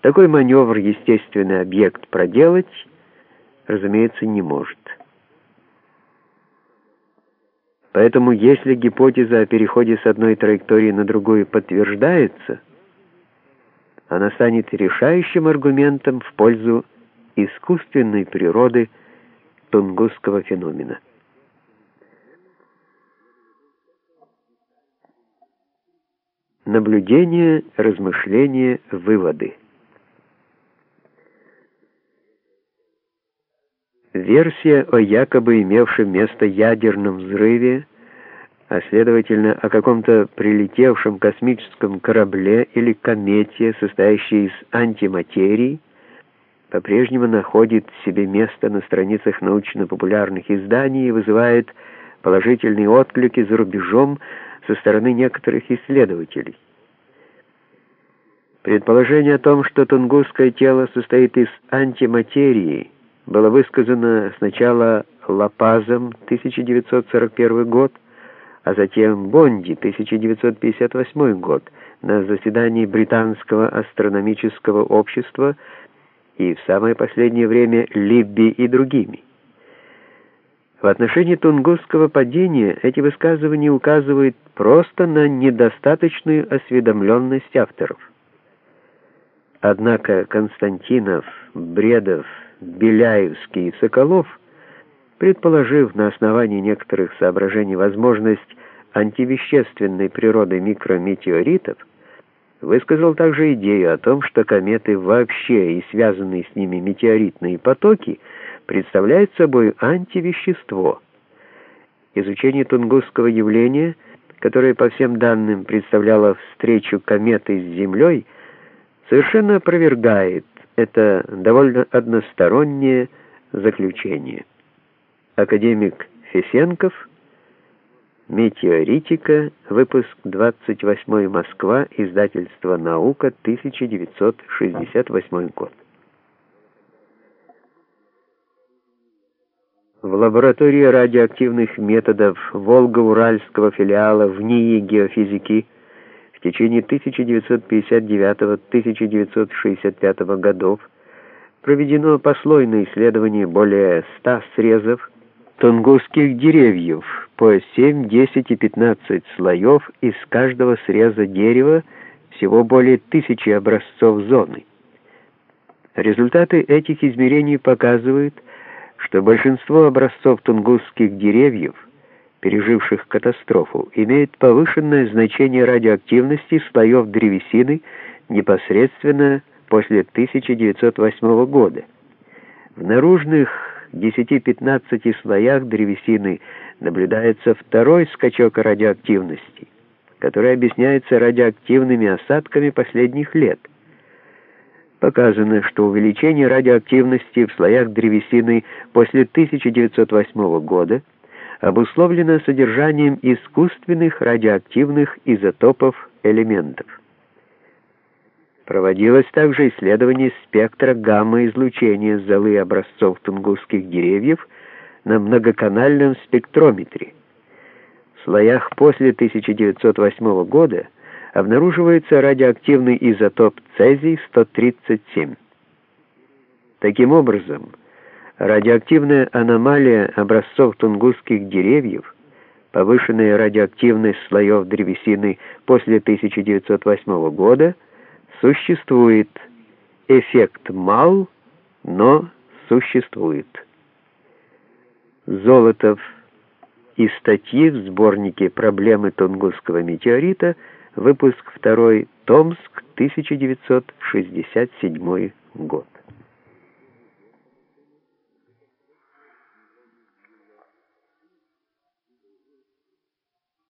Такой маневр естественный объект проделать, разумеется, не может. Поэтому, если гипотеза о переходе с одной траектории на другую подтверждается, она станет решающим аргументом в пользу искусственной природы тунгусского феномена. Наблюдение, размышления, выводы. Версия о якобы имевшем место ядерном взрыве, а следовательно о каком-то прилетевшем космическом корабле или комете, состоящей из антиматерии, по-прежнему находит себе место на страницах научно-популярных изданий и вызывает положительные отклики за рубежом со стороны некоторых исследователей. Предположение о том, что тунгусское тело состоит из антиматерии, было высказано сначала Лапазом 1941 год, а затем Бонди 1958 год на заседании Британского астрономического общества и в самое последнее время Либби и другими. В отношении тунгусского падения эти высказывания указывают просто на недостаточную осведомленность авторов. Однако Константинов, Бредов, Беляевский и Соколов, предположив на основании некоторых соображений возможность антивещественной природы микрометеоритов, высказал также идею о том, что кометы вообще и связанные с ними метеоритные потоки – представляет собой антивещество. Изучение тунгусского явления, которое по всем данным представляло встречу кометы с Землей, совершенно опровергает это довольно одностороннее заключение. Академик Фесенков, Метеоритика, выпуск 28 Москва, издательство «Наука», 1968 год. В лаборатории радиоактивных методов Волго-Уральского филиала в НИИ геофизики в течение 1959-1965 годов проведено послойное исследование более 100 срезов тунгусских деревьев по 7, 10 и 15 слоев из каждого среза дерева всего более тысячи образцов зоны. Результаты этих измерений показывают, что большинство образцов тунгусских деревьев, переживших катастрофу, имеют повышенное значение радиоактивности слоев древесины непосредственно после 1908 года. В наружных 10-15 слоях древесины наблюдается второй скачок радиоактивности, который объясняется радиоактивными осадками последних лет – Показано, что увеличение радиоактивности в слоях древесины после 1908 года обусловлено содержанием искусственных радиоактивных изотопов элементов. Проводилось также исследование спектра гамма-излучения золы образцов тунгусских деревьев на многоканальном спектрометре. В слоях после 1908 года обнаруживается радиоактивный изотоп цезий-137. Таким образом, радиоактивная аномалия образцов тунгусских деревьев, повышенная радиоактивность слоев древесины после 1908 года, существует. Эффект мал, но существует. Золотов из статьи в сборнике «Проблемы Тунгусского метеорита» Выпуск 2. Томск, 1967 год.